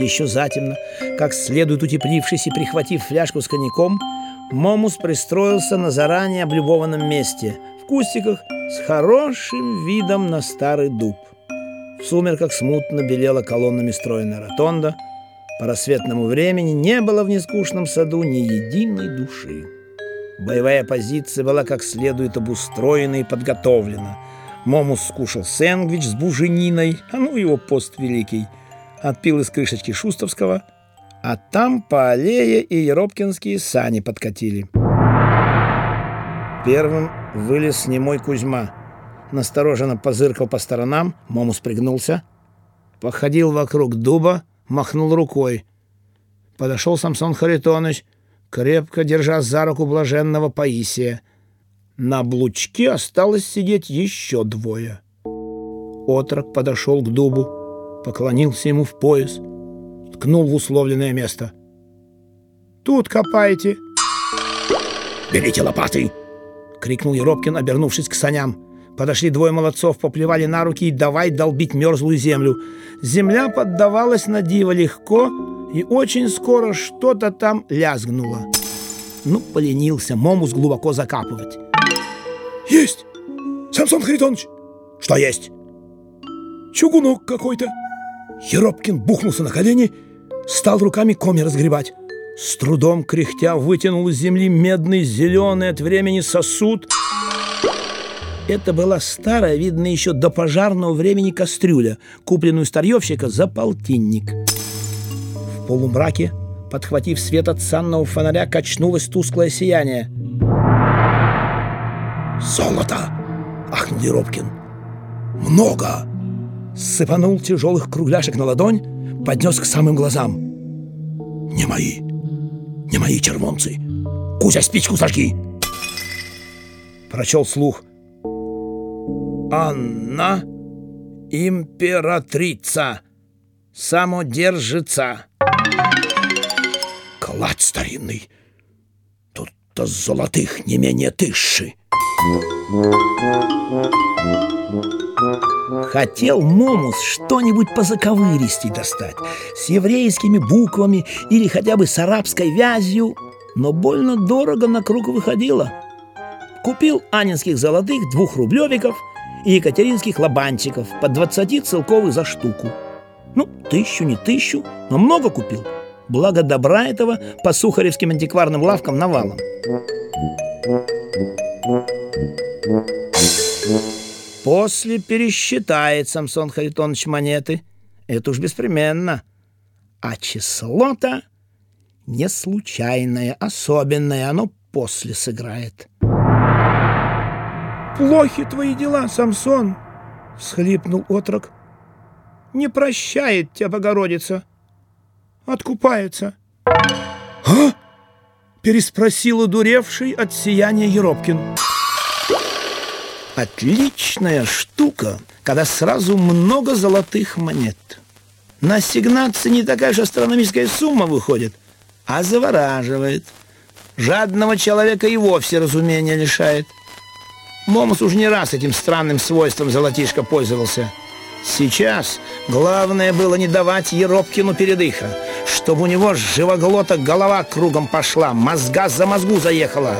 еще затемно, как следует утеплившись и прихватив фляжку с коньяком, Момус пристроился на заранее облюбованном месте, в кустиках, с хорошим видом на старый дуб. В сумерках смутно белела колоннами стройная ротонда. По рассветному времени не было в нескучном саду ни единой души. Боевая позиция была как следует обустроена и подготовлена. Момус скушал сэндвич с бужениной, а ну его пост великий. Отпил из крышечки Шустовского, а там по аллее и Еропкинские сани подкатили. Первым вылез немой Кузьма. Настороженно позыркал по сторонам, Момус пригнулся, походил вокруг дуба, махнул рукой. Подошел Самсон Харитонович, крепко держа за руку блаженного Паисия. На облучке осталось сидеть еще двое. Отрок подошел к дубу, поклонился ему в пояс, ткнул в условленное место. «Тут копайте!» «Берите лопаты!» — крикнул Еропкин, обернувшись к саням. Подошли двое молодцов, поплевали на руки и давай долбить мерзлую землю. Земля поддавалась на диво легко, и очень скоро что-то там лязгнуло. Ну, поленился Момус глубоко закапывать. «Есть! Самсон Харитонович!» «Что есть?» «Чугунок какой-то!» Еропкин бухнулся на колени, стал руками коми разгребать. С трудом кряхтя вытянул из земли медный зеленый от времени сосуд. Это была старая, видно еще до пожарного времени кастрюля, купленную старьевщика за полтинник полумраке, подхватив свет от санного фонаря, качнулось тусклое сияние. «Золото!» — ахнул Еропкин. «Много!» Сыпанул тяжелых кругляшек на ладонь, поднес к самым глазам. «Не мои! Не мои червонцы! Кузя, спичку зажги!» Прочел слух. «Анна, императрица, самодержица!» Клад старинный. Тут-то золотых не менее тысячи. Хотел Момус что-нибудь по заковыристей достать, с еврейскими буквами или хотя бы с арабской вязью, но больно дорого на круг выходило. Купил анинских золотых двухрублевиков и екатеринских лобанчиков по 20 целковых за штуку. Ну, тысячу не тысячу, но много купил – Благо добра этого по сухаревским антикварным лавкам навалом. После пересчитает Самсон Харитонович монеты. Это уж беспременно. А число-то не случайное, особенное. Оно после сыграет. «Плохи твои дела, Самсон!» — всхлипнул отрок. «Не прощает тебя Богородица!» откупается. «А?» — переспросил удуревший от сияния Еропкин. Отличная штука, когда сразу много золотых монет. На ассигнации не такая же астрономическая сумма выходит, а завораживает. Жадного человека и вовсе разумения лишает. Момус уж не раз этим странным свойством золотишка пользовался. Сейчас главное было не давать Еропкину передыха чтобы у него с живоглота голова кругом пошла, мозга за мозгу заехала.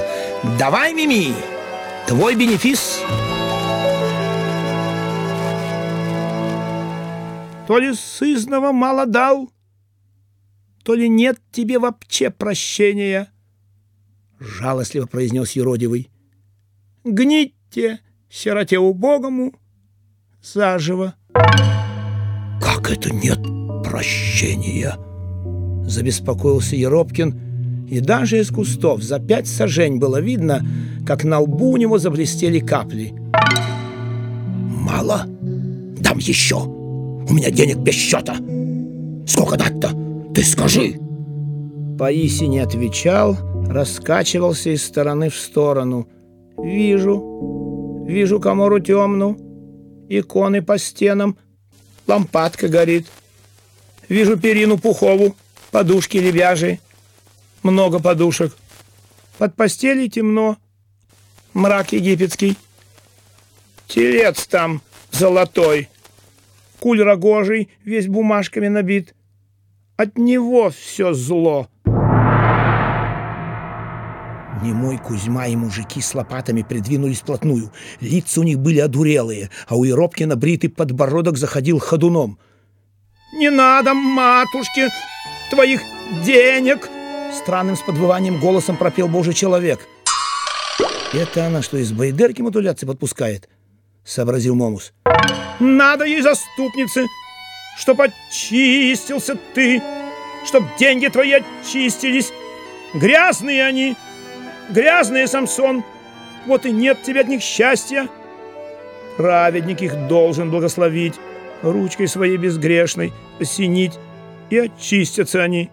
Давай, Мими, твой бенефис. То ли сызного мало дал, то ли нет тебе вообще прощения, жалостливо произнес Еродивый. Гните, сироте убогому, заживо. Как это нет прощения? Забеспокоился Еропкин, и даже из кустов за пять сажень было видно, как на лбу у него заблестели капли. «Мало? Дам еще! У меня денег без счета! Сколько дать-то? Ты скажи!» Паиси не отвечал, раскачивался из стороны в сторону. «Вижу, вижу комору темную, иконы по стенам, лампадка горит. Вижу перину пухову, подушки лебяжьи, много подушек. Под постелью темно, мрак египетский. Телец там золотой, куль рогожий, весь бумажками набит. От него все зло. Немой Кузьма и мужики с лопатами придвинулись вплотную. Лица у них были одурелые, а у Еропкина бритый подбородок заходил ходуном. «Не надо, матушке, твоих денег!» Странным с подвыванием голосом пропел божий человек. «Это она что, из байдерки мотуляции подпускает?» — сообразил Момус. «Надо ей заступницы, чтоб очистился ты, чтоб деньги твои очистились. Грязные они!» Грязные, Самсон, вот и нет тебе от них счастья. Праведник их должен благословить, ручкой своей безгрешной осенить, и очистятся они.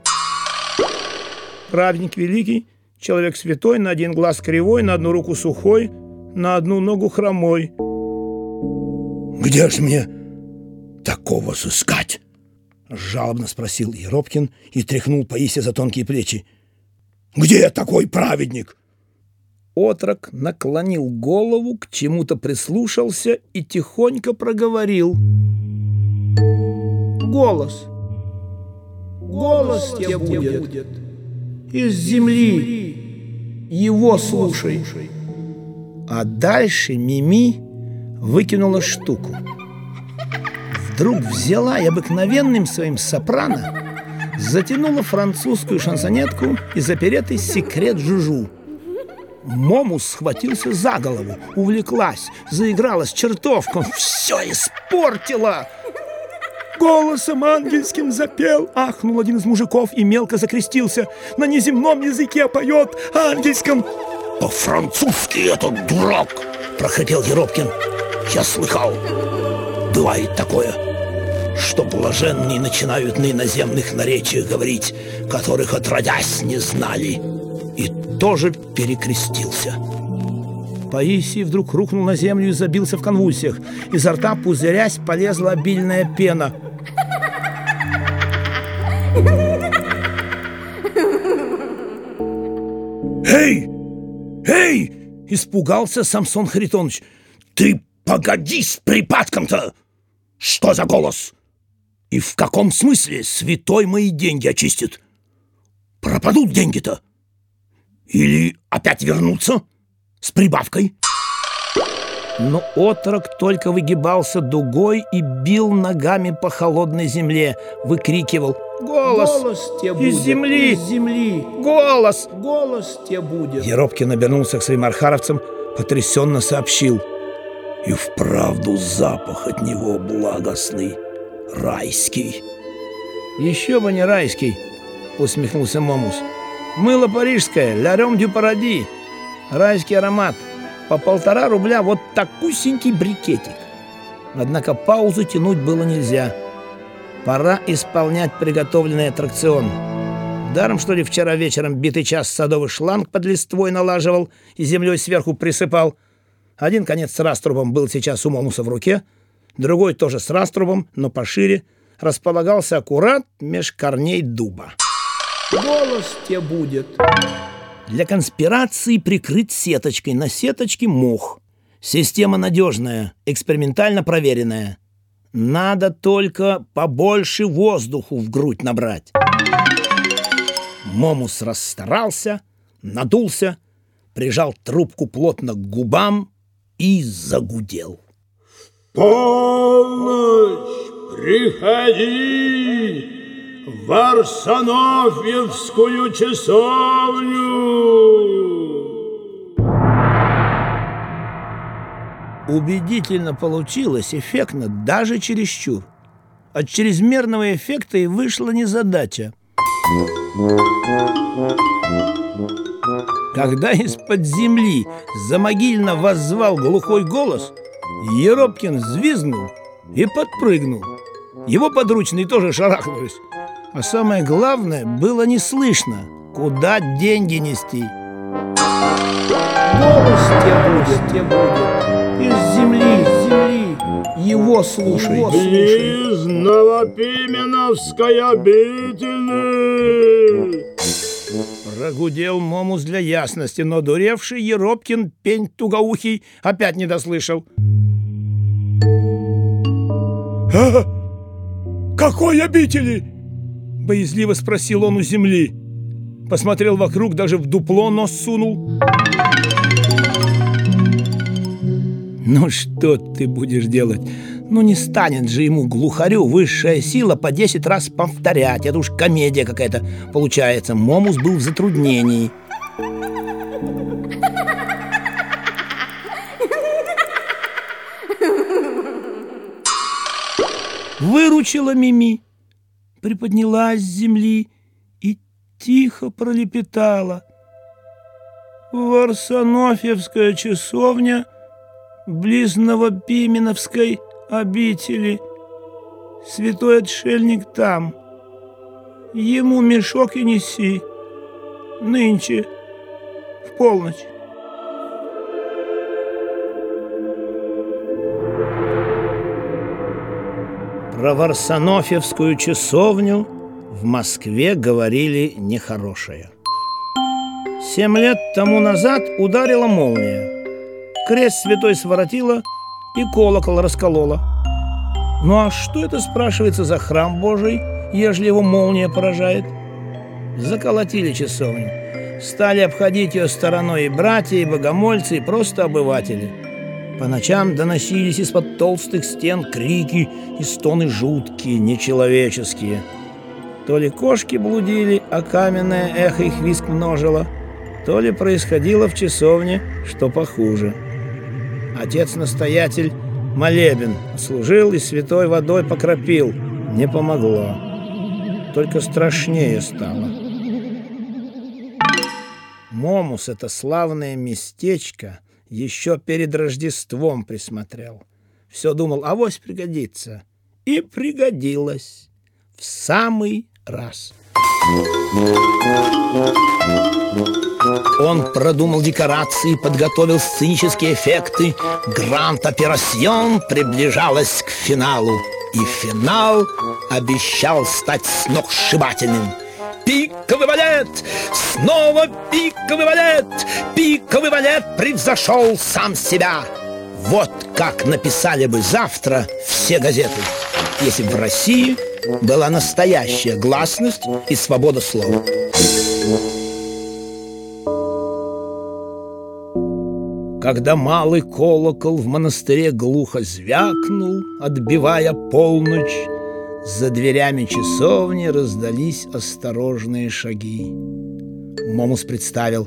Праведник великий, человек святой, на один глаз кривой, на одну руку сухой, на одну ногу хромой. «Где ж мне такого сыскать?» — жалобно спросил Еропкин и тряхнул Паисия за тонкие плечи. «Где такой праведник?» Отрок наклонил голову, к чему-то прислушался и тихонько проговорил. «Голос! Голос тебе будет! Из земли! Его слушай!» А дальше Мими выкинула штуку. Вдруг взяла и обыкновенным своим сопрано затянула французскую шансонетку и заперетый секрет Жужу. Момус схватился за голову, увлеклась, заиграла с чертовком, все испортила. Голосом ангельским запел, ахнул один из мужиков и мелко закрестился. На неземном языке поет ангельском. «По-французски этот дурак!» – прохрипел Еропкин. «Я слыхал, бывает такое, что блаженные начинают на иноземных наречиях говорить, которых отродясь не знали» и тоже перекрестился. Паисий вдруг рухнул на землю и забился в конвульсиях. Изо рта, пузырясь, полезла обильная пена. «Эй! Эй!» — испугался Самсон Харитонович. «Ты погоди с припадком-то! Что за голос? И в каком смысле святой мои деньги очистит? Пропадут деньги-то!» Или опять вернуться? С прибавкой? Но отрок только выгибался дугой и бил ногами по холодной земле, выкрикивал «Голос! Голос из будет! земли! Из земли! Голос! Голос тебе будет!» Еропкин обернулся к своим архаровцам, потрясенно сообщил «И вправду запах от него благостный, райский!» «Еще бы не райский!» — усмехнулся Момус. Мыло парижское, лярем дю паради. Райский аромат. По полтора рубля вот такусенький брикетик. Однако паузу тянуть было нельзя. Пора исполнять приготовленный аттракцион. Даром, что ли, вчера вечером битый час садовый шланг под листвой налаживал и землей сверху присыпал. Один конец с раструбом был сейчас у Момуса в руке, другой тоже с раструбом, но пошире, располагался аккурат меж корней дуба. Голос тебе будет. Для конспирации прикрыть сеточкой. На сеточке мох. Система надежная, экспериментально проверенная. Надо только побольше воздуху в грудь набрать. Момус расстарался, надулся, прижал трубку плотно к губам и загудел. «Полночь! Приходи!» В Арсенофьевскую часовню. Убедительно получилось, эффектно, даже чересчур. От чрезмерного эффекта и вышла незадача. Когда из-под земли замогильно воззвал глухой голос, Еропкин взвизгнул и подпрыгнул. Его подручные тоже шарахнулись. А самое главное, было не слышно, куда деньги нести. Голос тебе будет, тебе будет. Из земли, из земли. Его слушай, его слушай. Из Новопименовской обители. Прогудел Момус для ясности, но дуревший Еропкин, пень тугоухий, опять не дослышал. А? Какой обители? Боязливо спросил он у земли. Посмотрел вокруг, даже в дупло нос сунул. Ну что ты будешь делать? Ну не станет же ему глухарю высшая сила по 10 раз повторять. Это уж комедия какая-то получается. Момус был в затруднении. Выручила Мими, приподнялась с земли и тихо пролепетала. Варсонофьевская часовня близ Новопименовской обители. Святой отшельник там. Ему мешок и неси. Нынче, в полночь. Про Варсонофьевскую часовню в Москве говорили нехорошее. Семь лет тому назад ударила молния. Крест святой своротила и колокол расколола. Ну а что это, спрашивается, за храм Божий, ежели его молния поражает? Заколотили часовню. Стали обходить ее стороной и братья, и богомольцы, и просто обыватели – по ночам доносились из-под толстых стен крики и стоны жуткие, нечеловеческие. То ли кошки блудили, а каменное эхо их виск множило, то ли происходило в часовне, что похуже. Отец-настоятель молебен служил и святой водой покропил. Не помогло. Только страшнее стало. Момус — это славное местечко — еще перед Рождеством присмотрел. Все думал, авось пригодится. И пригодилось. В самый раз. Он продумал декорации, подготовил сценические эффекты. Гранд-операцион приближалась к финалу. И финал обещал стать сногсшибательным – пиковый балет! Снова пиковый балет! Пиковый балет превзошел сам себя! Вот как написали бы завтра все газеты, если бы в России была настоящая гласность и свобода слова. Когда малый колокол в монастыре глухо звякнул, отбивая полночь, за дверями часовни раздались осторожные шаги. Момус представил,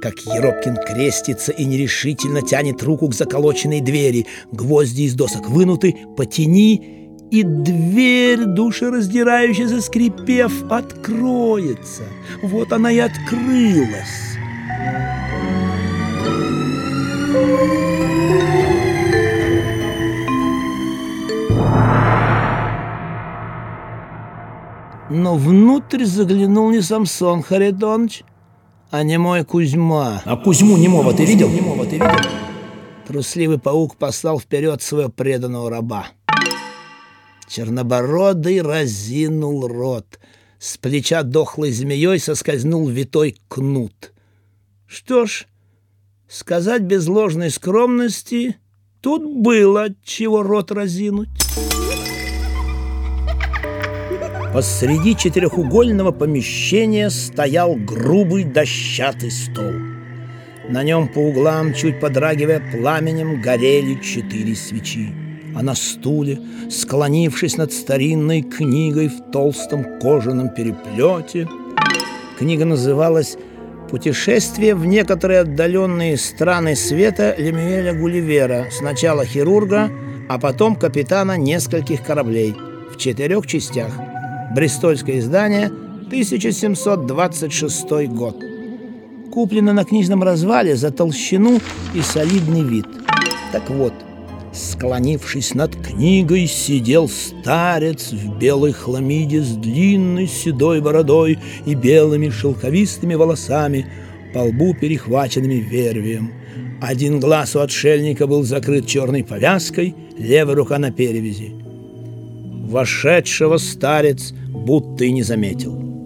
как Еропкин крестится и нерешительно тянет руку к заколоченной двери. Гвозди из досок вынуты, потяни, и дверь, душераздирающе заскрипев, откроется. Вот она и открылась. Но внутрь заглянул не Самсон Харитонович, а не мой Кузьма. А Кузьму немого ты видел? Немого ты видел? Трусливый паук послал вперед своего преданного раба. Чернобородый разинул рот. С плеча дохлой змеей соскользнул витой кнут. Что ж, сказать без ложной скромности, тут было чего рот разинуть. Посреди четырехугольного помещения стоял грубый дощатый стол. На нем по углам, чуть подрагивая пламенем, горели четыре свечи. А на стуле, склонившись над старинной книгой в толстом кожаном переплете, книга называлась «Путешествие в некоторые отдаленные страны света Лемюэля Гулливера, сначала хирурга, а потом капитана нескольких кораблей в четырех частях – Бристольское издание, 1726 год. Куплено на книжном развале за толщину и солидный вид. Так вот, склонившись над книгой, сидел старец в белой хламиде с длинной седой бородой и белыми шелковистыми волосами, по лбу перехваченными вервием. Один глаз у отшельника был закрыт черной повязкой, левая рука на перевязи. Вошедшего старец будто и не заметил.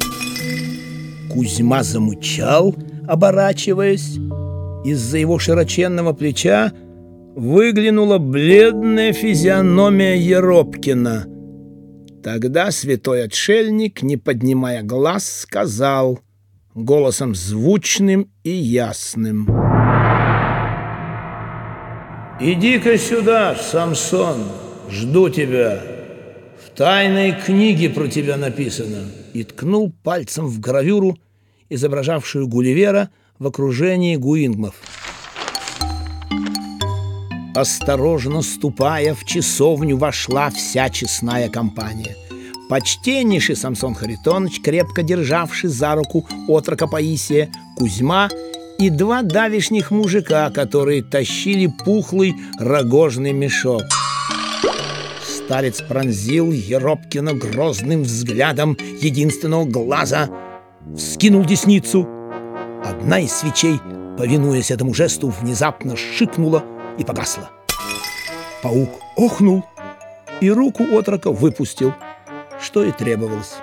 Кузьма замучал, оборачиваясь. Из-за его широченного плеча выглянула бледная физиономия Еропкина. Тогда святой отшельник, не поднимая глаз, сказал голосом звучным и ясным. «Иди-ка сюда, Самсон, жду тебя. Тайной книге про тебя написано». И ткнул пальцем в гравюру, изображавшую Гулливера в окружении гуингмов. Осторожно ступая в часовню, вошла вся честная компания. Почтеннейший Самсон Харитонович, крепко державший за руку отрока Паисия, Кузьма и два давишних мужика, которые тащили пухлый рогожный мешок. Старец пронзил Еропкина грозным взглядом единственного глаза, вскинул десницу. Одна из свечей, повинуясь этому жесту, внезапно шикнула и погасла. Паук охнул и руку отрока выпустил, что и требовалось.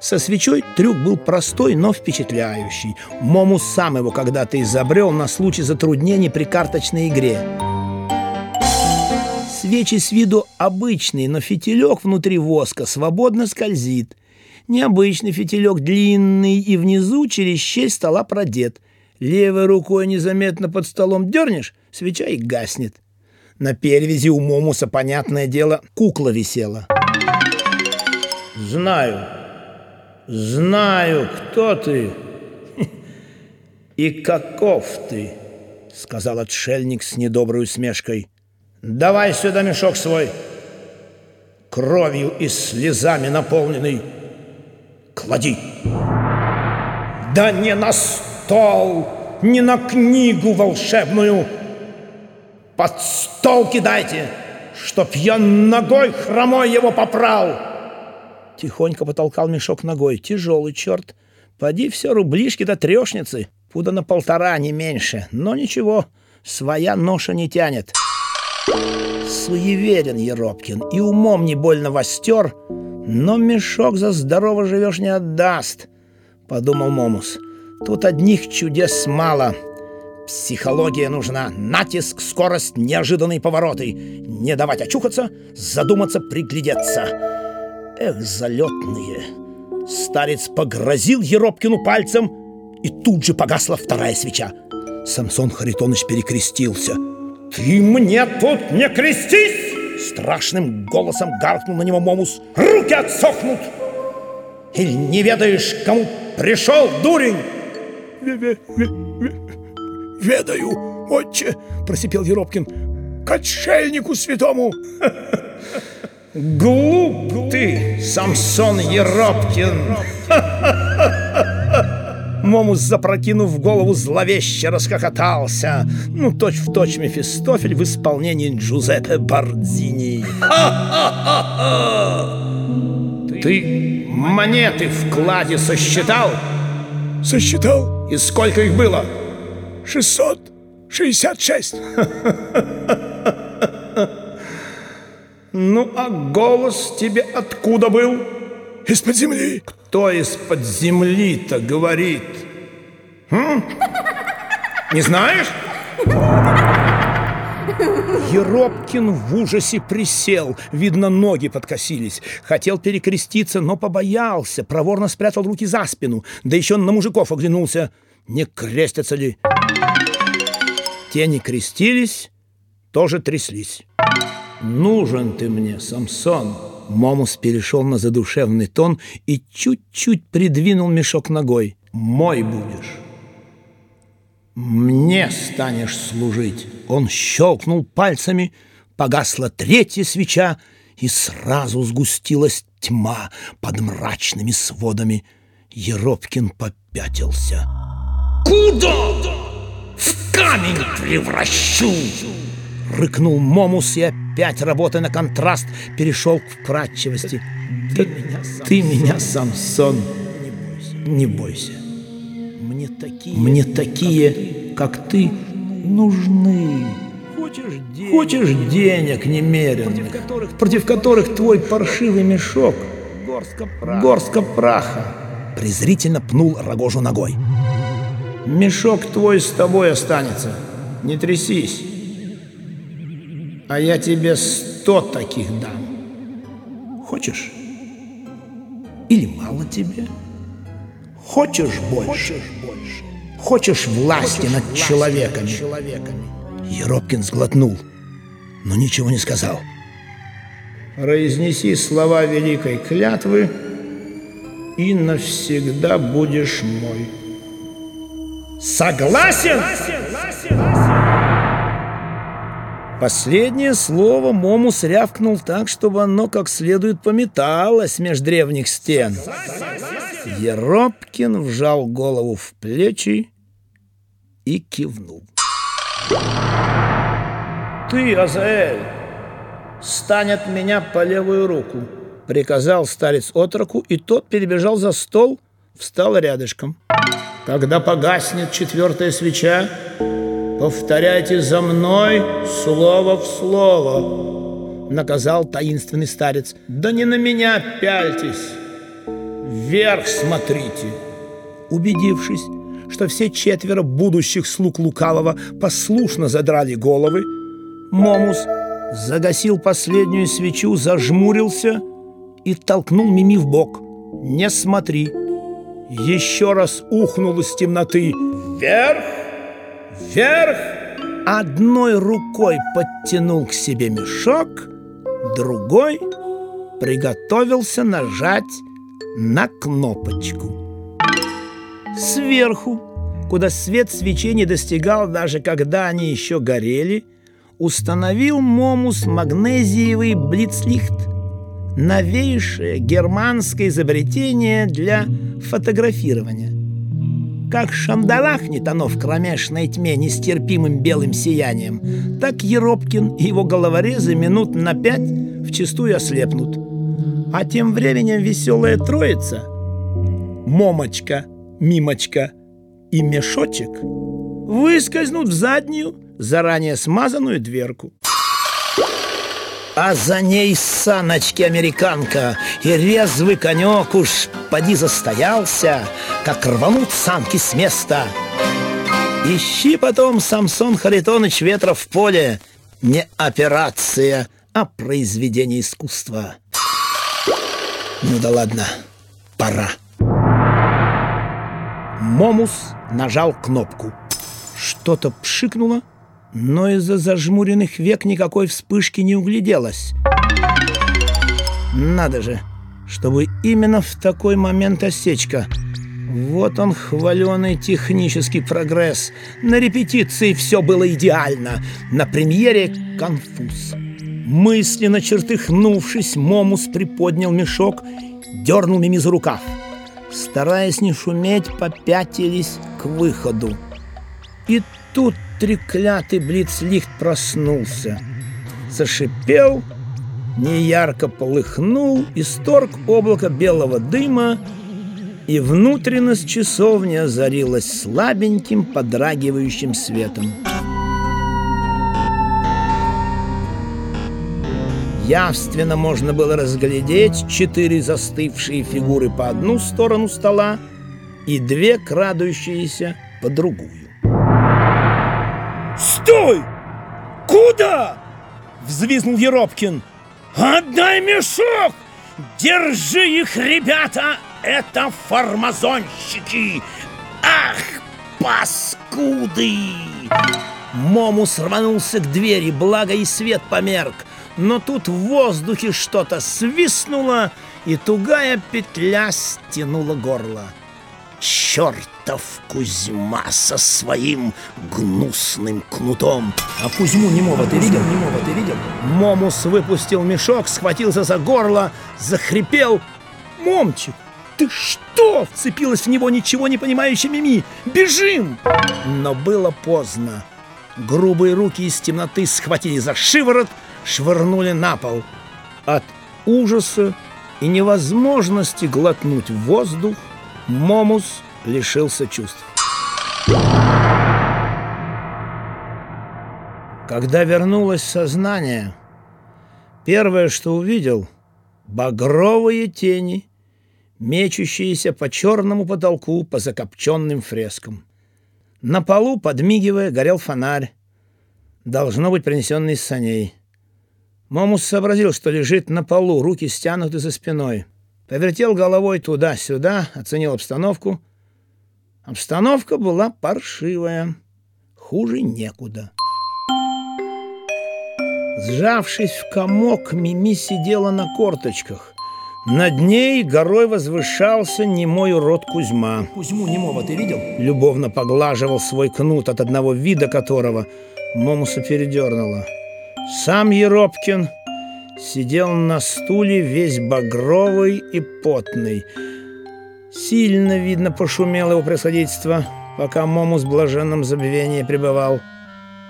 Со свечой трюк был простой, но впечатляющий. Момус сам его когда-то изобрел на случай затруднений при карточной игре. Свечи с виду обычные, но фитилек внутри воска свободно скользит. Необычный фитилек длинный и внизу через щель стола продет. Левой рукой незаметно под столом дернешь, свеча и гаснет. На перевязи у Момуса, понятное дело, кукла висела. «Знаю, знаю, кто ты и каков ты», — сказал отшельник с недоброй усмешкой. «Давай сюда мешок свой, кровью и слезами наполненный. Клади!» «Да не на стол, не на книгу волшебную!» Под стол кидайте, чтоб я ногой хромой его попрал!» Тихонько потолкал мешок ногой. Тяжелый черт. Поди все рублишки до трешницы. Пуда на полтора, не меньше. Но ничего, своя ноша не тянет. Суеверен Еропкин и умом не больно востер, но мешок за здорово живешь не отдаст, — подумал Момус. Тут одних чудес мало — Психология нужна. Натиск, скорость, неожиданные повороты. Не давать очухаться, задуматься, приглядеться. Эх, залетные. Старец погрозил Еропкину пальцем, и тут же погасла вторая свеча. Самсон Харитонович перекрестился. «Ты мне тут не крестись!» Страшным голосом гаркнул на него Момус. «Руки отсохнут! Или не ведаешь, кому пришел, дурень?» ведаю, отче, просипел Еропкин. К отшельнику святому. Глуп ты, Самсон Еропкин. Момус, запрокинув голову, зловеще расхохотался. Ну, точь-в-точь точь Мефистофель в исполнении Джузеппе Бардини. Ты монеты в кладе сосчитал? Сосчитал. И сколько их было? 666. Ну, а голос тебе откуда был? Из-под земли. Кто из-под земли-то говорит? М? Не знаешь? Еропкин в ужасе присел, видно, ноги подкосились. Хотел перекреститься, но побоялся, проворно спрятал руки за спину, да еще на мужиков оглянулся не крестятся ли. Те не крестились, тоже тряслись. «Нужен ты мне, Самсон!» Момус перешел на задушевный тон и чуть-чуть придвинул мешок ногой. «Мой будешь!» «Мне станешь служить!» Он щелкнул пальцами, погасла третья свеча, и сразу сгустилась тьма под мрачными сводами. Еропкин попятился. Куда? В камень превращу!» Рыкнул Момус и опять, работая на контраст, перешел к вкрадчивости. «Ты, ты меня, Самсон, не бойся. Мне такие, Мне такие как ты, нужны. Хочешь денег, Хочешь денег немерено, против которых, против которых твой паршивый мешок, горстка праха, горстка праха презрительно пнул Рогожу ногой. Мешок твой с тобой останется. Не трясись. А я тебе сто таких дам. Хочешь? Или мало тебе? Хочешь больше? Хочешь власти над человеками? Еропкин сглотнул, но ничего не сказал. Произнеси слова великой клятвы, и навсегда будешь мой. Согласен? Последнее слово Момус рявкнул так, чтобы оно как следует пометалось меж древних стен. Еропкин вжал голову в плечи и кивнул. «Ты, Азаэль, стань от меня по левую руку», — приказал старец отроку, и тот перебежал за стол, встал рядышком. «Когда погаснет четвертая свеча, повторяйте за мной слово в слово», — наказал таинственный старец. «Да не на меня пяльтесь, вверх смотрите». Убедившись, что все четверо будущих слуг лукавого послушно задрали головы, Момус загасил последнюю свечу, зажмурился и толкнул Мими в бок. «Не смотри!» Еще раз ухнул из темноты. «Вверх! Вверх!» Одной рукой подтянул к себе мешок, другой приготовился нажать на кнопочку. Сверху, куда свет свечей не достигал даже когда они еще горели, установил Момус магнезиевый блицлихт, новейшее германское изобретение для фотографирования. Как шандалахнет оно в кромешной тьме нестерпимым белым сиянием, так Еропкин и его головорезы минут на пять вчистую ослепнут. А тем временем веселая троица — Момочка, Мимочка и Мешочек — выскользнут в заднюю, заранее смазанную дверку. А за ней саночки-американка И резвый конек уж поди застоялся Как рванут санки с места. Ищи потом, Самсон Харитоныч, ветра в поле. Не операция, а произведение искусства. Ну да ладно, пора. Момус нажал кнопку. Что-то пшикнуло но из-за зажмуренных век никакой вспышки не угляделось. Надо же, чтобы именно в такой момент осечка. Вот он, хваленый технический прогресс. На репетиции все было идеально, на премьере — конфуз. Мысленно чертыхнувшись, Момус приподнял мешок, дернул Мими за рукав. Стараясь не шуметь, попятились к выходу. И тут треклятый блицлихт проснулся. Зашипел, неярко полыхнул, исторг облако белого дыма, и внутренность часовни озарилась слабеньким подрагивающим светом. Явственно можно было разглядеть четыре застывшие фигуры по одну сторону стола и две крадущиеся по другую. «Стой! Куда?» — взвизнул Еропкин. «Отдай мешок! Держи их, ребята! Это формазонщики! Ах, паскуды!» Момус рванулся к двери, благо и свет померк. Но тут в воздухе что-то свистнуло, и тугая петля стянула горло. Чертов Кузьма со своим гнусным кнутом. А Кузьму немого ты видел? Немого ты видел? Момус выпустил мешок, схватился за горло, захрипел. Момчик, ты что? Вцепилась в него ничего не понимающая Мими. Бежим! Но было поздно. Грубые руки из темноты схватили за шиворот, швырнули на пол. От ужаса и невозможности глотнуть воздух Момус лишился чувств. Когда вернулось сознание, первое, что увидел — багровые тени, мечущиеся по черному потолку по закопченным фрескам. На полу, подмигивая, горел фонарь, должно быть принесенный из саней. Момус сообразил, что лежит на полу, руки стянуты за спиной — Повертел головой туда-сюда, оценил обстановку. Обстановка была паршивая. Хуже некуда. Сжавшись в комок, Мими сидела на корточках. Над ней горой возвышался немой урод Кузьма. Кузьму немого ты видел? Любовно поглаживал свой кнут, от одного вида которого Момуса передернуло. Сам Еропкин сидел на стуле весь багровый и потный. Сильно, видно, пошумело его происходительство, пока Момус в блаженном забвении пребывал.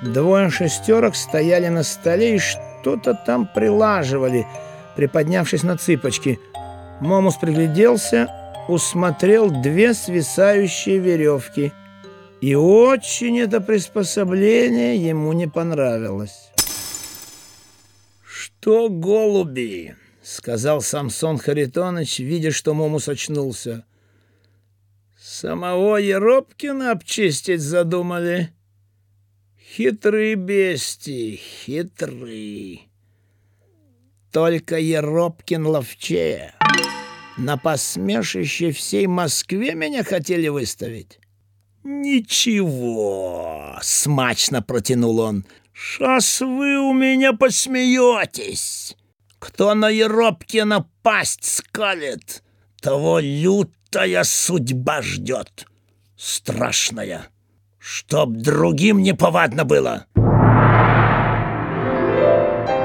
Двое шестерок стояли на столе и что-то там прилаживали, приподнявшись на цыпочки. Момус пригляделся, усмотрел две свисающие веревки. И очень это приспособление ему не понравилось. «Что голуби?» — сказал Самсон Харитонович, видя, что Момус очнулся. «Самого Еропкина обчистить задумали?» Хитрые бести, хитрые. Только Еропкин ловчее. На посмешище всей Москве меня хотели выставить. «Ничего!» — смачно протянул он. «Шас вы у меня посмеетесь! Кто на Еропкина пасть скалит, того лютая судьба ждет, страшная!» чтоб другим не повадно было.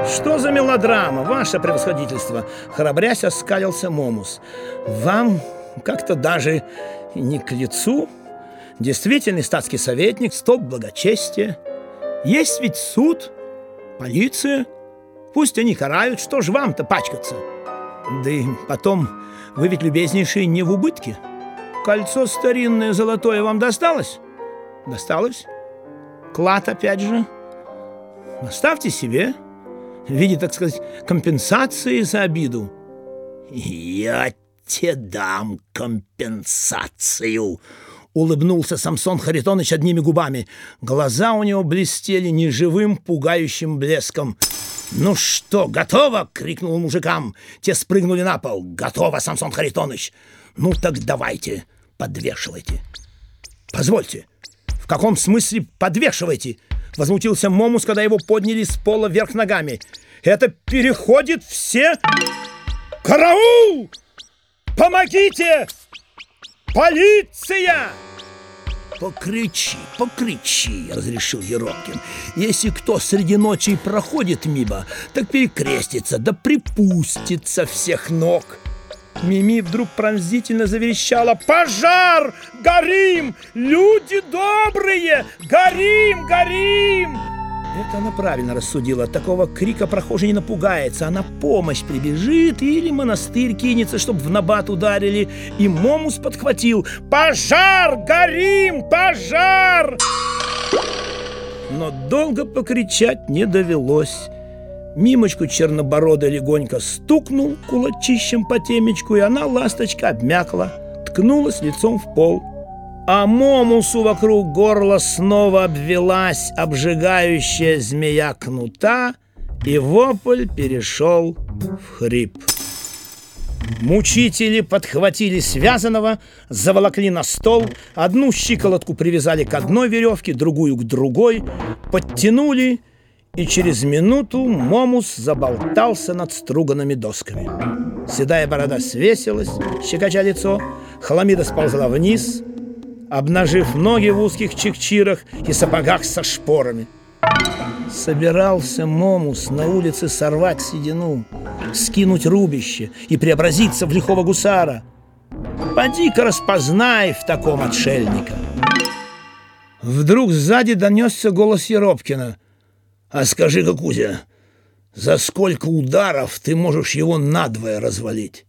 «Что за мелодрама, ваше превосходительство?» Храбрясь оскалился Момус. «Вам как-то даже не к лицу. Действительный статский советник, стоп благочестия. Есть ведь суд, полиция. Пусть они карают, что ж вам-то пачкаться? Да и потом, вы ведь, любезнейшие, не в убытке. Кольцо старинное золотое вам досталось?» Досталось? Клад опять же. Оставьте себе в виде, так сказать, компенсации за обиду. Я тебе дам компенсацию, улыбнулся Самсон Харитонович одними губами. Глаза у него блестели неживым, пугающим блеском. «Ну что, готово?» — крикнул мужикам. Те спрыгнули на пол. «Готово, Самсон Харитонович!» «Ну так давайте, подвешивайте!» «Позвольте!» «В каком смысле подвешиваете?» Возмутился Момус, когда его подняли с пола вверх ногами. «Это переходит все...» «Караул! Помогите! Полиция!» «Покричи, покричи!» — разрешил Еропкин. «Если кто среди ночи проходит мимо, так перекрестится, да припустится всех ног!» Мими вдруг пронзительно заверещала «Пожар! Горим! Люди добрые! Горим! Горим!» Это она правильно рассудила. Такого крика прохожий не напугается, а на помощь прибежит или монастырь кинется, чтобы в набат ударили. И Момус подхватил «Пожар! Горим! Пожар!» Но долго покричать не довелось. Мимочку чернобородой легонько стукнул кулачищем по темечку, и она, ласточка, обмякла, ткнулась лицом в пол. А Момусу вокруг горла снова обвелась обжигающая змея кнута, и вопль перешел в хрип. Мучители подхватили связанного, заволокли на стол, одну щиколотку привязали к одной веревке, другую к другой, подтянули и через минуту Момус заболтался над струганными досками. Седая борода свесилась, щекоча лицо, хламида сползла вниз, обнажив ноги в узких чекчирах и сапогах со шпорами. Собирался Момус на улице сорвать седину, скинуть рубище и преобразиться в лихого гусара. Поди-ка распознай в таком отшельника. Вдруг сзади донесся голос Еропкина — а скажи-ка, Кузя, за сколько ударов ты можешь его надвое развалить?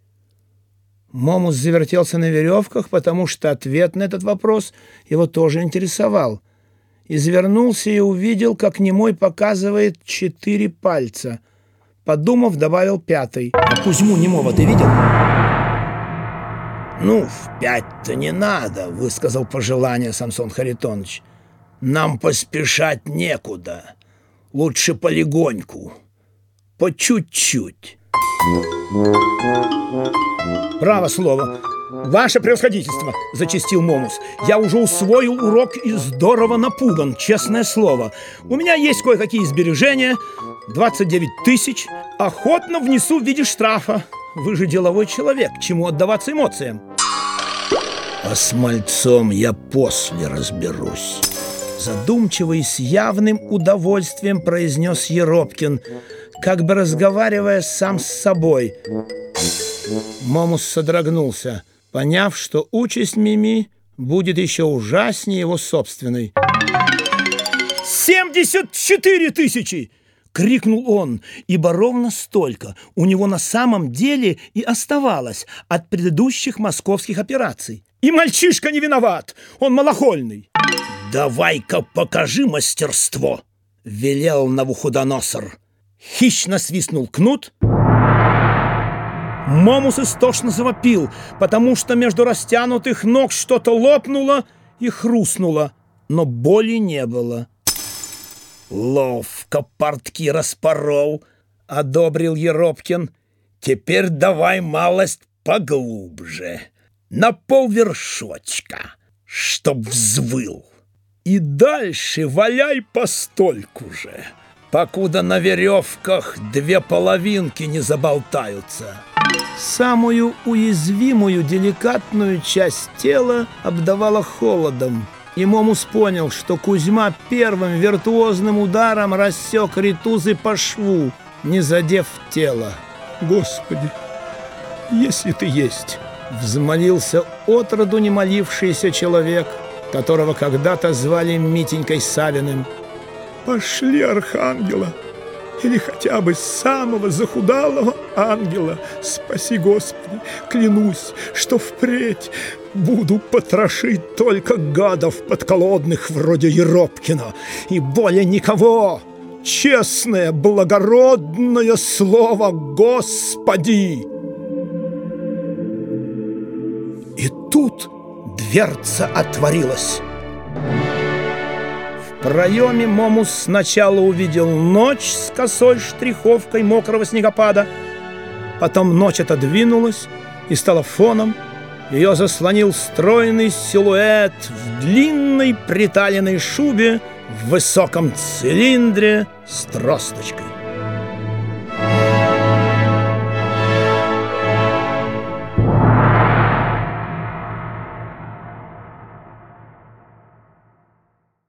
Момус завертелся на веревках, потому что ответ на этот вопрос его тоже интересовал. Извернулся и увидел, как немой показывает четыре пальца. Подумав, добавил пятый. «А Кузьму немого ты видел?» «Ну, в пять-то не надо», — высказал пожелание Самсон Харитонович. «Нам поспешать некуда». Лучше полегоньку, по чуть-чуть. Право слово. Ваше превосходительство, зачастил Момус. Я уже усвоил урок и здорово напуган, честное слово. У меня есть кое-какие сбережения, 29 тысяч. Охотно внесу в виде штрафа. Вы же деловой человек, чему отдаваться эмоциям? А с мальцом я после разберусь. Задумчиво и с явным удовольствием произнес Еропкин, как бы разговаривая сам с собой. Момус содрогнулся, поняв, что участь Мими будет еще ужаснее его собственной. «Семьдесят четыре тысячи!» — крикнул он, ибо ровно столько у него на самом деле и оставалось от предыдущих московских операций. И мальчишка не виноват, он малохольный. «Давай-ка покажи мастерство!» — велел Навуходоносор. Хищно свистнул кнут. Момус истошно завопил, потому что между растянутых ног что-то лопнуло и хрустнуло, но боли не было. «Ловко портки распорол», — одобрил Еропкин. «Теперь давай малость поглубже, на полвершочка, чтоб взвыл. И дальше валяй постольку же, покуда на веревках две половинки не заболтаются». Самую уязвимую, деликатную часть тела обдавала холодом. И Момус понял, что Кузьма первым виртуозным ударом рассек ритузы по шву, не задев тело. «Господи, если ты есть!» Взмолился отроду не молившийся человек, которого когда-то звали Митенькой Савиным. «Пошли архангела!» или хотя бы самого захудалого ангела. Спаси, Господи, клянусь, что впредь буду потрошить только гадов подколодных вроде Еропкина и более никого. Честное, благородное слово Господи! И тут дверца отворилась проеме Момус сначала увидел ночь с косой штриховкой мокрого снегопада, потом ночь отодвинулась и стала фоном, ее заслонил стройный силуэт в длинной приталенной шубе в высоком цилиндре с тросточкой.